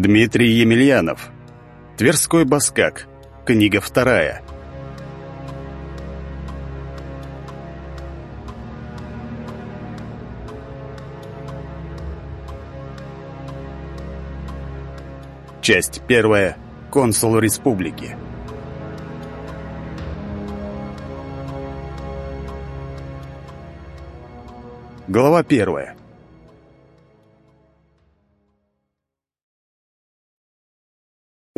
Дмитрий Емельянов. Тверской Баскак. Книга вторая. Часть первая. Консул республики. Глава первая.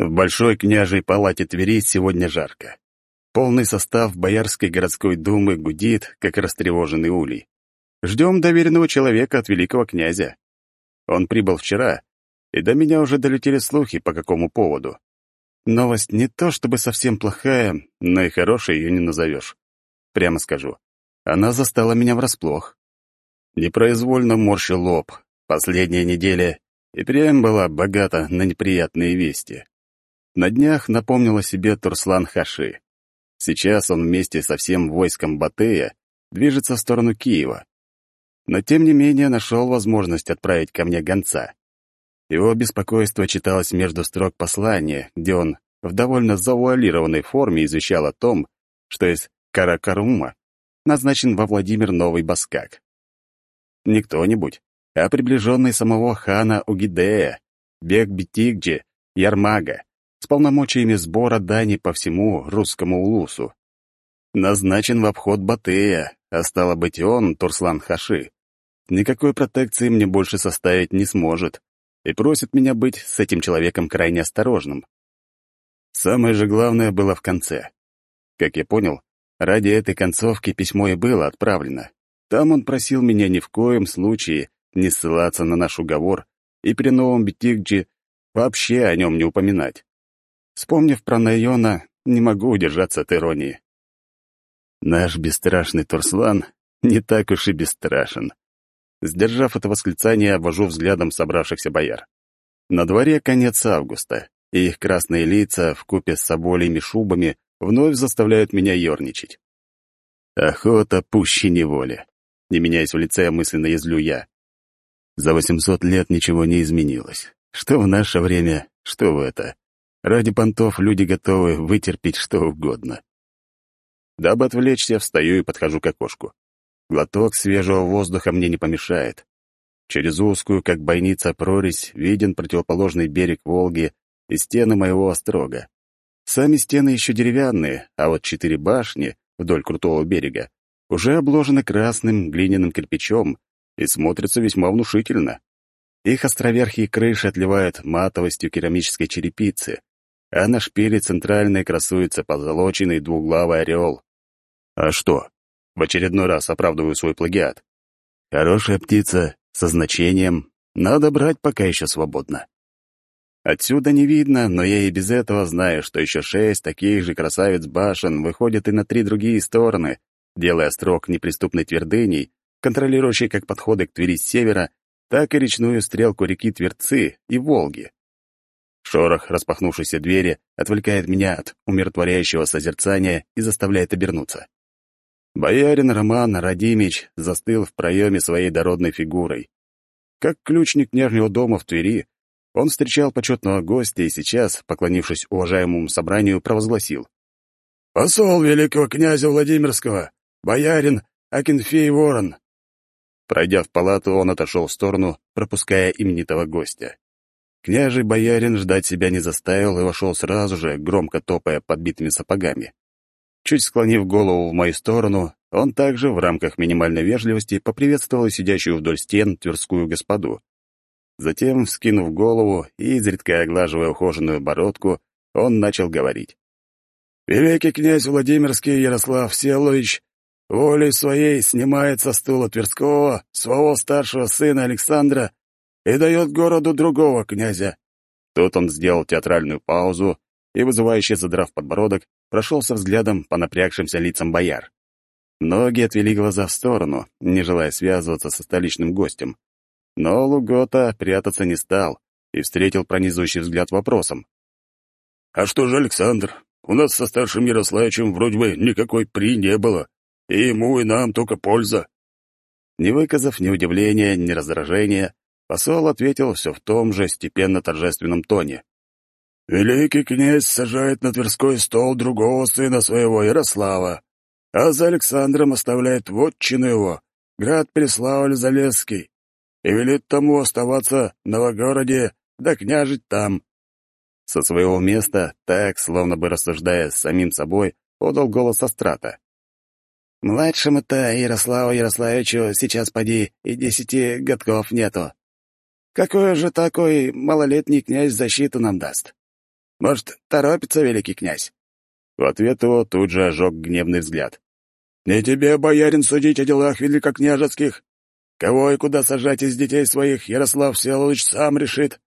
В Большой княжей палате Твери сегодня жарко. Полный состав Боярской городской думы гудит, как растревоженный улей. Ждем доверенного человека от великого князя. Он прибыл вчера, и до меня уже долетели слухи, по какому поводу. Новость не то чтобы совсем плохая, но и хорошей ее не назовешь. Прямо скажу, она застала меня врасплох. Непроизвольно морщил лоб. Последняя неделя и прям была богата на неприятные вести. На днях напомнил о себе Турслан Хаши. Сейчас он вместе со всем войском Батыя движется в сторону Киева. Но тем не менее нашел возможность отправить ко мне гонца. Его беспокойство читалось между строк послания, где он в довольно завуалированной форме извещал о том, что из Каракарума назначен во Владимир новый баскак. Не кто-нибудь, а приближенный самого хана Угидея, Бек-Бетигджи, Ярмага, с полномочиями сбора дани по всему русскому улусу. Назначен в обход Батыя, а стало быть он, Турслан Хаши. Никакой протекции мне больше составить не сможет и просит меня быть с этим человеком крайне осторожным. Самое же главное было в конце. Как я понял, ради этой концовки письмо и было отправлено. Там он просил меня ни в коем случае не ссылаться на наш уговор и при новом Бетигджи вообще о нем не упоминать. Вспомнив про Найона, не могу удержаться от иронии. Наш бесстрашный Турслан не так уж и бесстрашен. Сдержав это восклицание, обвожу взглядом собравшихся бояр. На дворе конец августа, и их красные лица в купе с соболейми шубами вновь заставляют меня ерничать. Охота пуще неволи. Не меняясь в лице, мысленно язлю я. За 800 лет ничего не изменилось. Что в наше время, что в это. Ради понтов люди готовы вытерпеть что угодно. Дабы отвлечься, встаю и подхожу к окошку. Глоток свежего воздуха мне не помешает. Через узкую, как бойница, прорезь виден противоположный берег Волги и стены моего острога. Сами стены еще деревянные, а вот четыре башни вдоль крутого берега уже обложены красным глиняным кирпичом и смотрятся весьма внушительно. Их островерхие крыши отливают матовостью керамической черепицы, а на шпиле центральной красуется позолоченный двуглавый орел. А что? В очередной раз оправдываю свой плагиат. Хорошая птица, со значением. Надо брать, пока еще свободно. Отсюда не видно, но я и без этого знаю, что еще шесть таких же красавиц башен выходят и на три другие стороны, делая строк неприступной твердыней, контролирующей как подходы к Твери с севера, так и речную стрелку реки Тверцы и Волги. Шорох распахнувшейся двери отвлекает меня от умиротворяющего созерцания и заставляет обернуться. Боярин Роман Радимич застыл в проеме своей дородной фигурой. Как ключник Нижнего дома в Твери, он встречал почетного гостя и сейчас, поклонившись уважаемому собранию, провозгласил. «Посол великого князя Владимирского, боярин Акинфей Ворон!» Пройдя в палату, он отошел в сторону, пропуская именитого гостя. Княжий боярин ждать себя не заставил и вошел сразу же, громко топая подбитыми сапогами. Чуть склонив голову в мою сторону, он также, в рамках минимальной вежливости, поприветствовал сидящую вдоль стен тверскую господу. Затем, вскинув голову и изредка оглаживая ухоженную бородку, он начал говорить. «Великий князь Владимирский Ярослав Селович волей своей снимает со стула Тверского своего старшего сына Александра и дает городу другого князя». Тут он сделал театральную паузу и, вызывающе задрав подбородок, прошелся взглядом по напрягшимся лицам бояр. Многие отвели глаза в сторону, не желая связываться со столичным гостем. Но Лугота прятаться не стал и встретил пронизывающий взгляд вопросом. «А что же, Александр, у нас со старшим Ярославичем вроде бы никакой при не было, и ему и нам только польза». Не выказав ни удивления, ни раздражения, Посол ответил все в том же степенно-торжественном тоне. «Великий князь сажает на Тверской стол другого сына своего, Ярослава, а за Александром оставляет вотчину его, град Преславль-Залесский, и велит тому оставаться в Новогороде да княжить там». Со своего места, так, словно бы рассуждая с самим собой, подал голос Астрата. «Младшему-то Ярославу Ярославичу сейчас поди, и десяти годков нету. Какое же такой малолетний князь защиту нам даст? Может, торопится великий князь?» В ответ его тут же ожег гневный взгляд. «Не тебе, боярин, судить о делах великокняжеских. Кого и куда сажать из детей своих, Ярослав Всеволодович сам решит.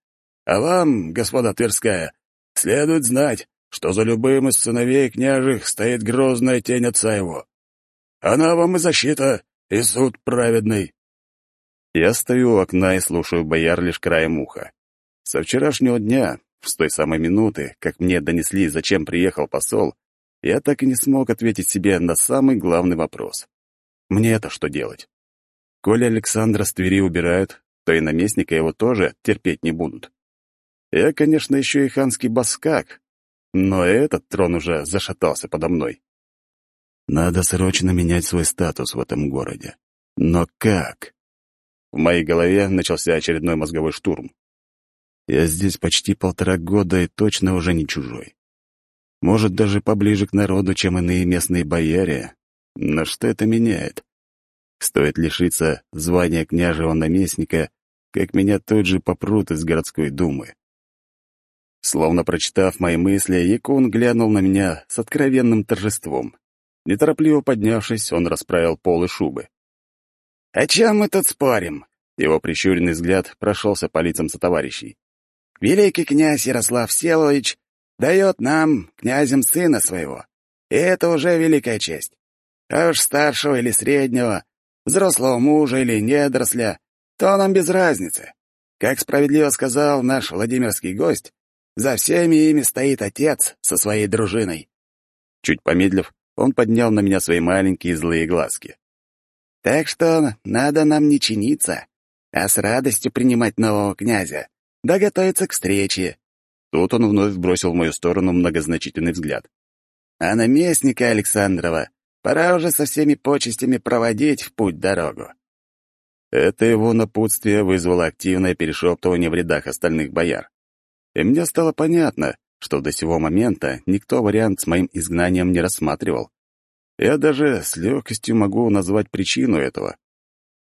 А вам, господа Тверская, следует знать, что за любым из сыновей княжих стоит грозная тень отца его. Она вам и защита, и суд праведный». Я стою у окна и слушаю бояр лишь краем уха. Со вчерашнего дня, с той самой минуты, как мне донесли, зачем приехал посол, я так и не смог ответить себе на самый главный вопрос. Мне это что делать? Коли Александра с Твери убирают, то и наместника его тоже терпеть не будут. Я, конечно, еще и ханский баскак, но этот трон уже зашатался подо мной. Надо срочно менять свой статус в этом городе. Но как? В моей голове начался очередной мозговой штурм. Я здесь почти полтора года и точно уже не чужой. Может, даже поближе к народу, чем иные местные бояре. Но что это меняет? Стоит лишиться звания княжего наместника, как меня тут же попрут из городской думы. Словно прочитав мои мысли, Якун глянул на меня с откровенным торжеством. Неторопливо поднявшись, он расправил полы шубы. «О чем мы тут спорим?» Его прищуренный взгляд прошелся по лицам сотоварищей. «Великий князь Ярослав Селович дает нам, князем, сына своего, и это уже великая честь. А уж старшего или среднего, взрослого мужа или недоросля, то нам без разницы. Как справедливо сказал наш владимирский гость, за всеми ими стоит отец со своей дружиной». Чуть помедлив, он поднял на меня свои маленькие злые глазки. Так что надо нам не чиниться, а с радостью принимать нового князя, да готовиться к встрече». Тут он вновь бросил в мою сторону многозначительный взгляд. «А наместника Александрова пора уже со всеми почестями проводить в путь дорогу». Это его напутствие вызвало активное перешептывание в рядах остальных бояр. И мне стало понятно, что до сего момента никто вариант с моим изгнанием не рассматривал. Я даже с легкостью могу назвать причину этого.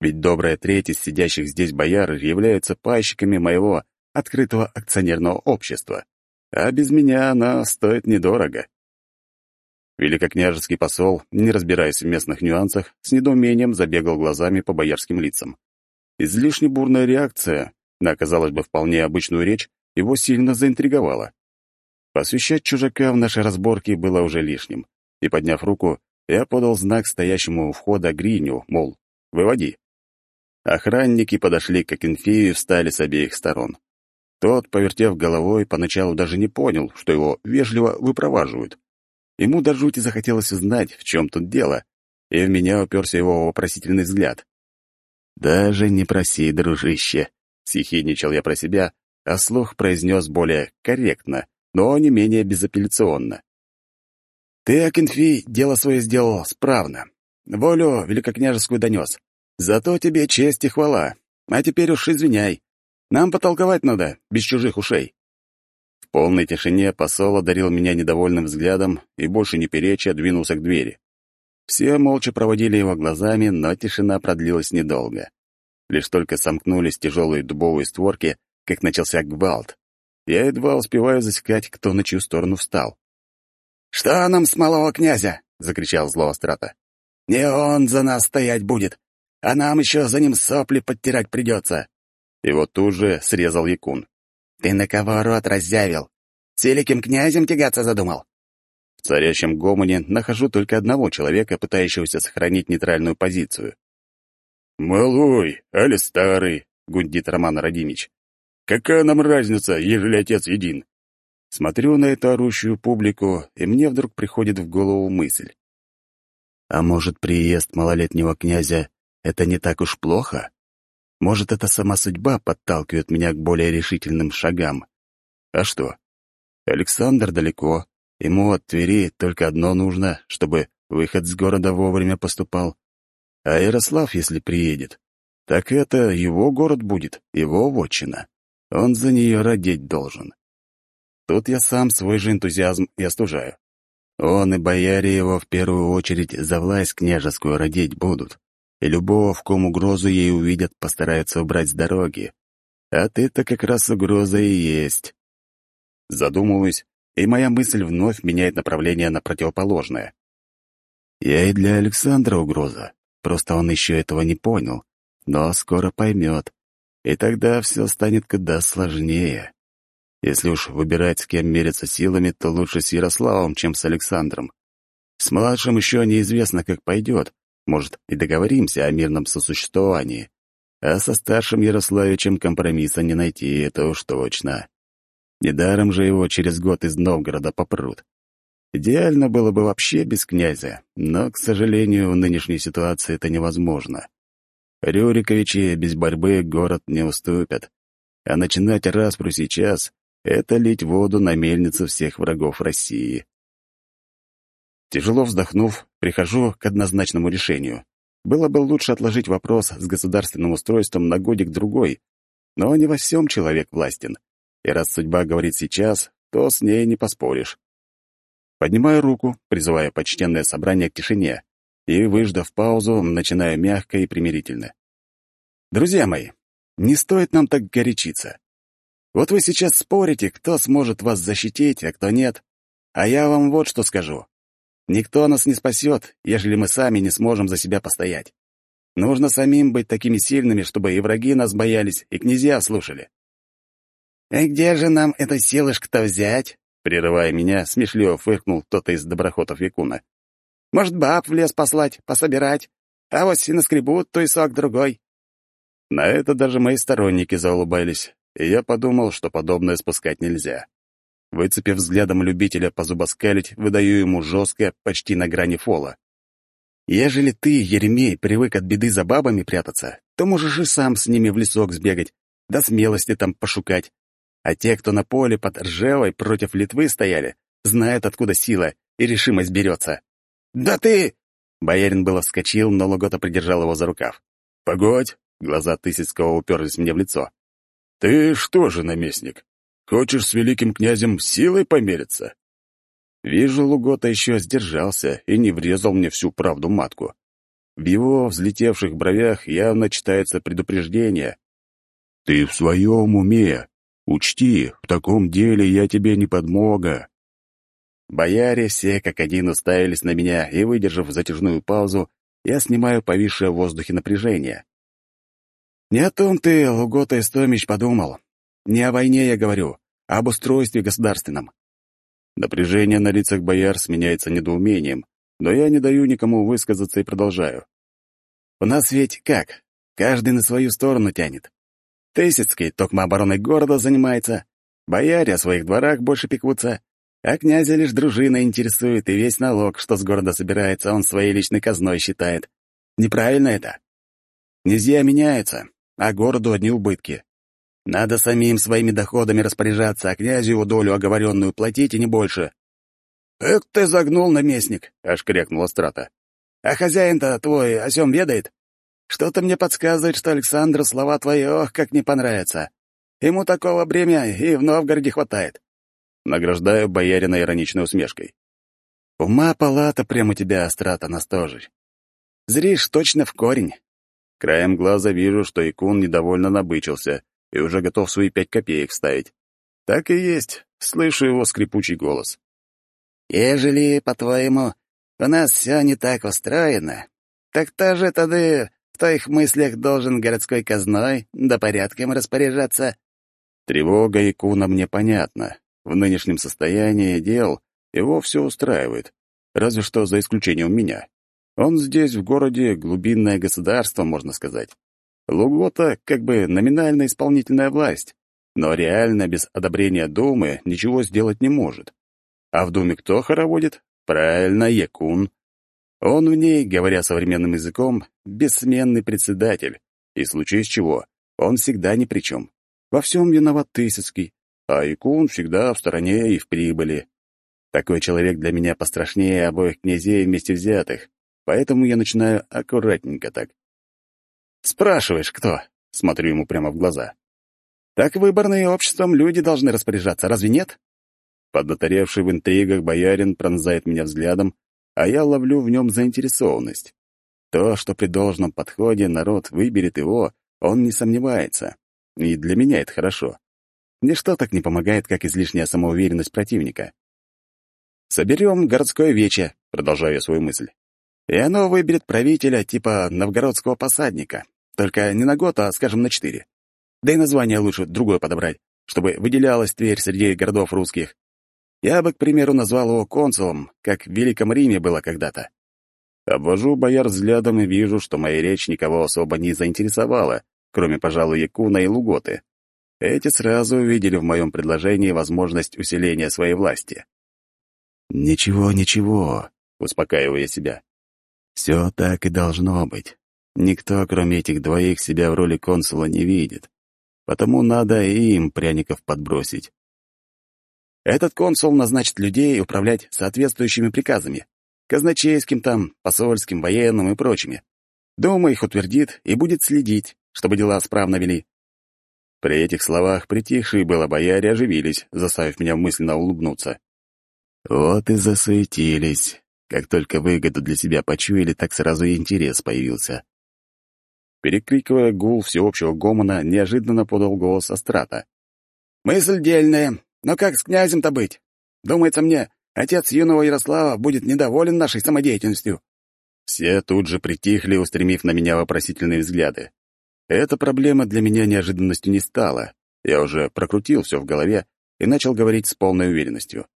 Ведь добрая треть из сидящих здесь бояр являются пайщиками моего открытого акционерного общества, а без меня она стоит недорого. Великокняжеский посол, не разбираясь в местных нюансах, с недоумением забегал глазами по боярским лицам. Излишне бурная реакция на, казалось бы, вполне обычную речь его сильно заинтриговала. Посвящать чужака в нашей разборке было уже лишним, и, подняв руку, я подал знак стоящему у входа Гриню, мол, «Выводи». Охранники подошли к Акинфею и встали с обеих сторон. Тот, повертев головой, поначалу даже не понял, что его вежливо выпроваживают. Ему до жути захотелось узнать, в чем тут дело, и в меня уперся его вопросительный взгляд. «Даже не проси, дружище», — сихидничал я про себя, а слух произнес более корректно, но не менее безапелляционно. Ты, Акинфи, дело свое сделал справно. Волю великокняжескую донес. Зато тебе честь и хвала. А теперь уж извиняй. Нам потолковать надо, без чужих ушей». В полной тишине посол одарил меня недовольным взглядом и, больше не переча, двинулся к двери. Все молча проводили его глазами, но тишина продлилась недолго. Лишь только сомкнулись тяжелые дубовые створки, как начался гвалт. Я едва успеваю засекать, кто на чью сторону встал. «Что нам с малого князя?» — закричал зло Острата. «Не он за нас стоять будет, а нам еще за ним сопли подтирать придется». И вот тут же срезал Якун. «Ты на кого рот раззявил? С великим князем тягаться задумал?» В царящем гомоне нахожу только одного человека, пытающегося сохранить нейтральную позицию. «Малой, али старый», — гундит Роман Радимич. «Какая нам разница, ежели отец един? Смотрю на эту орущую публику, и мне вдруг приходит в голову мысль. А может, приезд малолетнего князя — это не так уж плохо? Может, это сама судьба подталкивает меня к более решительным шагам? А что? Александр далеко, ему от Твери только одно нужно, чтобы выход с города вовремя поступал. А Ярослав, если приедет, так это его город будет, его вотчина. Он за нее родить должен. Тут я сам свой же энтузиазм и остужаю. Он и бояре его в первую очередь за власть княжескую родить будут, и любого, в ком угрозу ей увидят, постараются убрать с дороги. А ты-то как раз угроза и есть. Задумываюсь, и моя мысль вновь меняет направление на противоположное. Я и для Александра угроза, просто он еще этого не понял, но скоро поймет, и тогда все станет куда сложнее. Если уж выбирать, с кем мериться силами, то лучше с Ярославом, чем с Александром. С младшим еще неизвестно, как пойдет. Может, и договоримся о мирном сосуществовании. А со старшим Ярославичем компромисса не найти, это уж точно. Недаром же его через год из Новгорода попрут. Идеально было бы вообще без князя, но, к сожалению, в нынешней ситуации это невозможно. Рюриковичи без борьбы город не уступят. А начинать распру сейчас это лить воду на мельницу всех врагов России. Тяжело вздохнув, прихожу к однозначному решению. Было бы лучше отложить вопрос с государственным устройством на годик-другой, но не во всем человек властен. И раз судьба говорит сейчас, то с ней не поспоришь. Поднимаю руку, призывая почтенное собрание к тишине, и, выждав паузу, начинаю мягко и примирительно. «Друзья мои, не стоит нам так горячиться. Вот вы сейчас спорите, кто сможет вас защитить, а кто нет. А я вам вот что скажу. Никто нас не спасет, ежели мы сами не сможем за себя постоять. Нужно самим быть такими сильными, чтобы и враги нас боялись, и князья слушали. А где же нам это силышко-то взять?» Прерывая меня, смешливо фыркнул кто-то из доброхотов Якуна. «Может, баб в лес послать, пособирать, а вот и наскребут то и сок другой». На это даже мои сторонники заулыбались и я подумал, что подобное спускать нельзя. Выцепив взглядом любителя позубоскалить, выдаю ему жесткое, почти на грани фола. «Ежели ты, Еремей, привык от беды за бабами прятаться, то можешь и сам с ними в лесок сбегать, да смелости там пошукать. А те, кто на поле под Ржевой против Литвы стояли, знают, откуда сила и решимость берется». «Да ты...» Боярин было вскочил, но Логота придержал его за рукав. «Погодь!» Глаза Тысяцкого уперлись мне в лицо. Ты что же, наместник, хочешь с великим князем силой помериться? Вижу, Лугота еще сдержался и не врезал мне всю правду матку. В его взлетевших бровях явно читается предупреждение. «Ты в своем уме. Учти, в таком деле я тебе не подмога». Бояре все как один уставились на меня, и, выдержав затяжную паузу, я снимаю повисшее в воздухе напряжение. Не о том ты, Гугота Истомич, подумал. Не о войне я говорю, а об устройстве государственном. Напряжение на лицах бояр сменяется недоумением, но я не даю никому высказаться и продолжаю. У нас ведь как? Каждый на свою сторону тянет. Тысяцкий токмо обороной города занимается, бояре о своих дворах больше пекутся, а князя лишь дружина интересует, и весь налог, что с города собирается, он своей личной казной считает. Неправильно это. Нельзя меняется, а городу одни убытки. Надо самим своими доходами распоряжаться, а князю его долю оговоренную платить и не больше. «Эх ты загнул, наместник!» — аж крякнула страта. «А хозяин-то твой о сём ведает? Что-то мне подсказывает, что Александр слова твои ох, как не понравятся. Ему такого бремя и в Новгороде хватает». Награждаю боярина ироничной усмешкой. «Ума палата прямо у тебя, Астрата, настожишь. Зришь точно в корень, Краем глаза вижу, что Икун недовольно набычился и уже готов свои пять копеек ставить. Так и есть, слышу его скрипучий голос. «Ежели, по-твоему, у нас все не так устроено, так та же тады в твоих мыслях должен городской казной да порядком распоряжаться». Тревога Икуна мне понятна. В нынешнем состоянии дел его все устраивает, разве что за исключением меня. Он здесь, в городе, глубинное государство, можно сказать. Лугота как бы номинально исполнительная власть, но реально без одобрения Думы ничего сделать не может. А в Думе кто хороводит? Правильно, Якун. Он в ней, говоря современным языком, бессменный председатель. И случись чего, он всегда ни при чем. Во всем виноват Тысяцкий, а Якун всегда в стороне и в прибыли. Такой человек для меня пострашнее обоих князей вместе взятых поэтому я начинаю аккуратненько так. «Спрашиваешь, кто?» — смотрю ему прямо в глаза. «Так выборные обществом люди должны распоряжаться, разве нет?» Поднаторевший в интригах боярин пронзает меня взглядом, а я ловлю в нем заинтересованность. То, что при должном подходе народ выберет его, он не сомневается. И для меня это хорошо. Ничто так не помогает, как излишняя самоуверенность противника. «Соберем городское вече», — продолжаю я свою мысль и оно выберет правителя типа новгородского посадника. Только не на год, а, скажем, на четыре. Да и название лучше другое подобрать, чтобы выделялась Тверь среди городов русских. Я бы, к примеру, назвал его консулом, как в Великом Риме было когда-то. Обвожу бояр взглядом и вижу, что моя речь никого особо не заинтересовала, кроме, пожалуй, Якуна и Луготы. Эти сразу увидели в моем предложении возможность усиления своей власти. «Ничего, ничего», — успокаиваю я себя. Все так и должно быть. Никто, кроме этих двоих, себя в роли консула не видит. Потому надо и им пряников подбросить. Этот консул назначит людей управлять соответствующими приказами. Казначейским там, посольским, военным и прочими. Дома их утвердит и будет следить, чтобы дела справно вели. При этих словах притихшие было бояре оживились, заставив меня мысленно улыбнуться. Вот и засветились. Как только выгоду для себя почуяли, так сразу и интерес появился. Перекрикивая гул всеобщего гомона, неожиданно подал голос Астрата. «Мысль дельная, но как с князем-то быть? Думается мне, отец юного Ярослава будет недоволен нашей самодеятельностью». Все тут же притихли, устремив на меня вопросительные взгляды. Эта проблема для меня неожиданностью не стала. Я уже прокрутил все в голове и начал говорить с полной уверенностью.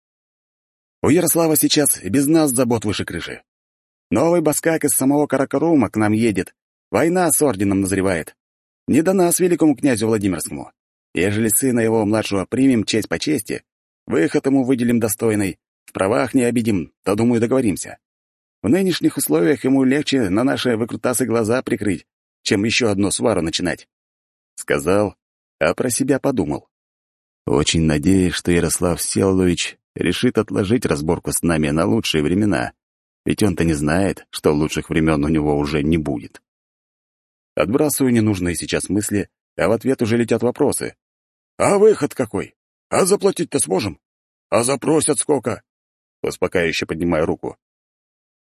У Ярослава сейчас и без нас забот выше крыши. Новый баскак из самого Каракарума к нам едет. Война с орденом назревает. Не до нас, великому князю Владимирскому. Ежели сына его младшего примем честь по чести, выход ему выделим достойный, в правах не обидим, то, думаю, договоримся. В нынешних условиях ему легче на наши выкрутасы глаза прикрыть, чем еще одну свару начинать. Сказал, а про себя подумал. Очень надеюсь, что Ярослав Селович решит отложить разборку с нами на лучшие времена, ведь он-то не знает, что лучших времен у него уже не будет. Отбрасываю ненужные сейчас мысли, а в ответ уже летят вопросы. «А выход какой? А заплатить-то сможем? А запросят сколько?» Успокаивающе поднимаю руку.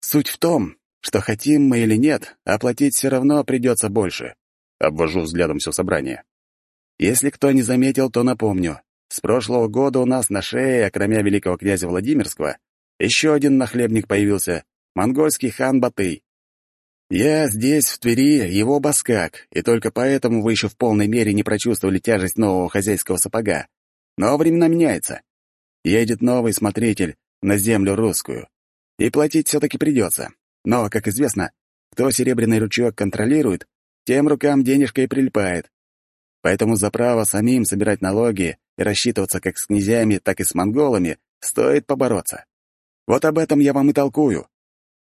«Суть в том, что хотим мы или нет, оплатить все равно придется больше», — обвожу взглядом все собрание. «Если кто не заметил, то напомню. С прошлого года у нас на шее, окромя великого князя Владимирского, еще один нахлебник появился — монгольский хан Батый. Я здесь, в Твери, его баскак, и только поэтому вы еще в полной мере не прочувствовали тяжесть нового хозяйского сапога. Но времена меняются. Едет новый смотритель на землю русскую. И платить все-таки придется. Но, как известно, кто серебряный ручеек контролирует, тем рукам денежка и прилипает. Поэтому за право самим собирать налоги и рассчитываться как с князьями, так и с монголами, стоит побороться. Вот об этом я вам и толкую.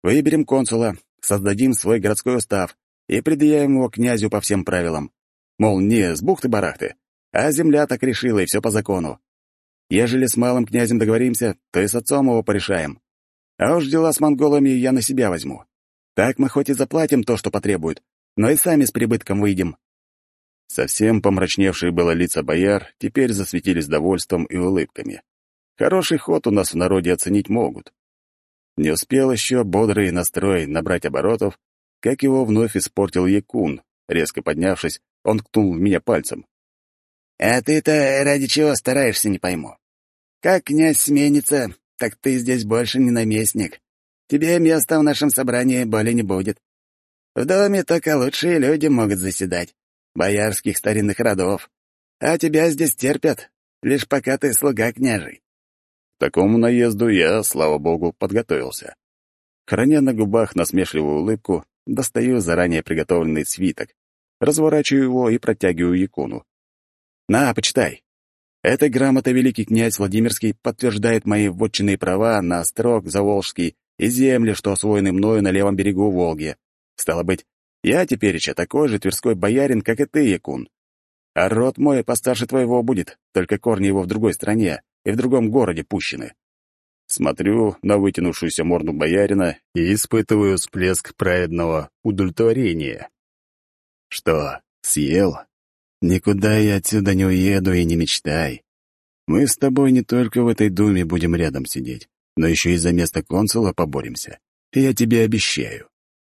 Выберем консула, создадим свой городской устав и предъявим его князю по всем правилам. Мол, не с бухты-барахты, а земля так решила, и все по закону. Ежели с малым князем договоримся, то и с отцом его порешаем. А уж дела с монголами я на себя возьму. Так мы хоть и заплатим то, что потребует, но и сами с прибытком выйдем. Совсем помрачневшие было лица бояр теперь засветились довольством и улыбками. Хороший ход у нас в народе оценить могут. Не успел еще бодрый настрой набрать оборотов, как его вновь испортил Якун. Резко поднявшись, он ткнул меня пальцем. «А ты-то ради чего стараешься, не пойму. Как князь сменится, так ты здесь больше не наместник. Тебе места в нашем собрании более не будет. В доме только лучшие люди могут заседать боярских старинных родов, а тебя здесь терпят, лишь пока ты слуга княжий». К такому наезду я, слава богу, подготовился. Храня на губах насмешливую улыбку, достаю заранее приготовленный свиток, разворачиваю его и протягиваю якуну. «На, почитай. Эта грамота великий князь Владимирский подтверждает мои вотчинные права на острог Заволжский и земли, что освоены мною на левом берегу Волги. Стало быть, я теперь еще такой же тверской боярин, как и ты, Якун. А род мой постарше твоего будет, только корни его в другой стране и в другом городе пущены. Смотрю на вытянувшуюся морду боярина и испытываю всплеск праведного удовлетворения. Что, съел? Никуда я отсюда не уеду и не мечтай. Мы с тобой не только в этой думе будем рядом сидеть, но еще и за место консула поборемся. Я тебе обещаю.